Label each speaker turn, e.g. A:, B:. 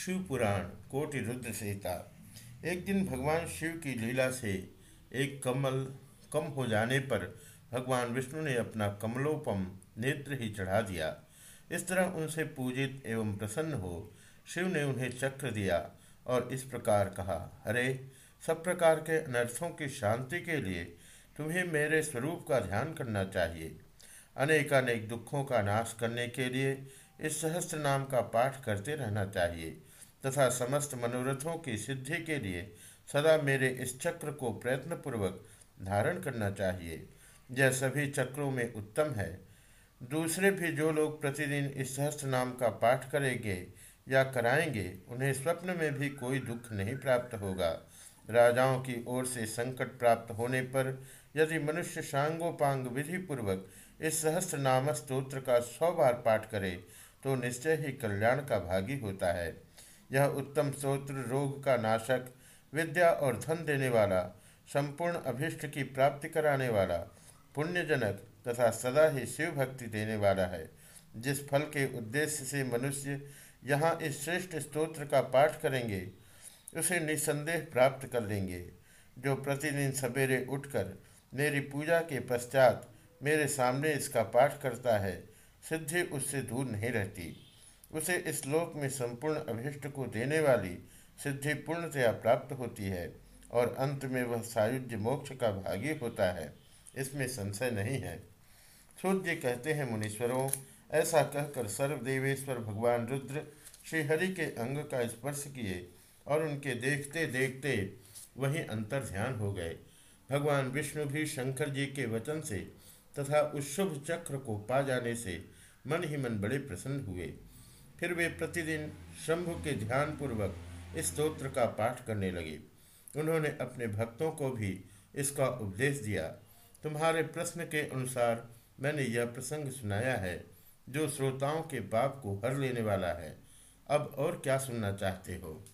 A: शिव पुराण कोटि रुद्र संहिता। एक दिन भगवान शिव की लीला से एक कमल कम हो जाने पर भगवान विष्णु ने अपना कमलोपम नेत्र ही चढ़ा दिया। इस तरह उनसे पूजित एवं प्रसन्न हो शिव ने उन्हें चक्र दिया और इस प्रकार कहा, अरे, सब प्रकार के अनर्थों की शांति के लिए तुम्हें मेरे स्वरूप का ध्यान करना चाहिए। अनेकानेक दुखों का नाश करने के लिए इस सहस्त्र नाम का पाठ करते रहना चाहिए। तथा समस्त मनोरथों की सिद्धि के लिए सदा मेरे इस चक्र को प्रयत्नपूर्वक धारण करना चाहिए। यह सभी चक्रों में उत्तम है। दूसरे भी जो लोग प्रतिदिन इस सहस्त्र नाम का पाठ करेंगे या कराएँगे, उन्हें स्वप्न में भी कोई दुख नहीं प्राप्त होगा। राजाओं की ओर से संकट प्राप्त होने पर यदि मनुष्य सांगोपांग विधि पूर्वक इस सहस्त्र नाम स्त्रोत्र का सौ बार पाठ करे तो निश्चय ही कल्याण का भागी होता है। यह उत्तम स्त्रोत्र रोग का नाशक, विद्या और धन देने वाला, संपूर्ण अभिष्ट की प्राप्ति कराने वाला, पुण्यजनक तथा सदा ही शिव भक्ति देने वाला है। जिस फल के उद्देश्य से मनुष्य यहाँ इस श्रेष्ठ स्तोत्र का पाठ करेंगे, उसे निसंदेह प्राप्त कर लेंगे। जो प्रतिदिन सवेरे उठकर मेरी पूजा के पश्चात मेरे सामने इसका पाठ करता है, सिद्धि उससे दूर नहीं रहती। उसे इस लोक में संपूर्ण अभिष्ट को देने वाली सिद्धि पूर्णतया प्राप्त होती है, और अंत में वह सायुज्य मोक्ष का भागी होता है। इसमें संशय नहीं है। सूर्य कहते हैं, मुनीश्वरों, ऐसा कहकर सर्वदेवेश्वर भगवान रुद्र श्रीहरि के अंग का स्पर्श किए और उनके देखते देखते वहीं अंतर ध्यान हो गए। भगवान विष्णु भी शंकर जी के वचन से तथा उस शुभ चक्र को पा जाने से मन ही मन बड़े प्रसन्न हुए। फिर वे प्रतिदिन शंभु के ध्यानपूर्वक इस स्त्रोत्र का पाठ करने लगे। उन्होंने अपने भक्तों को भी इसका उपदेश दिया। तुम्हारे प्रश्न के अनुसार मैंने यह प्रसंग सुनाया है, जो श्रोताओं के पाप को हर लेने वाला है। अब और क्या सुनना चाहते हो?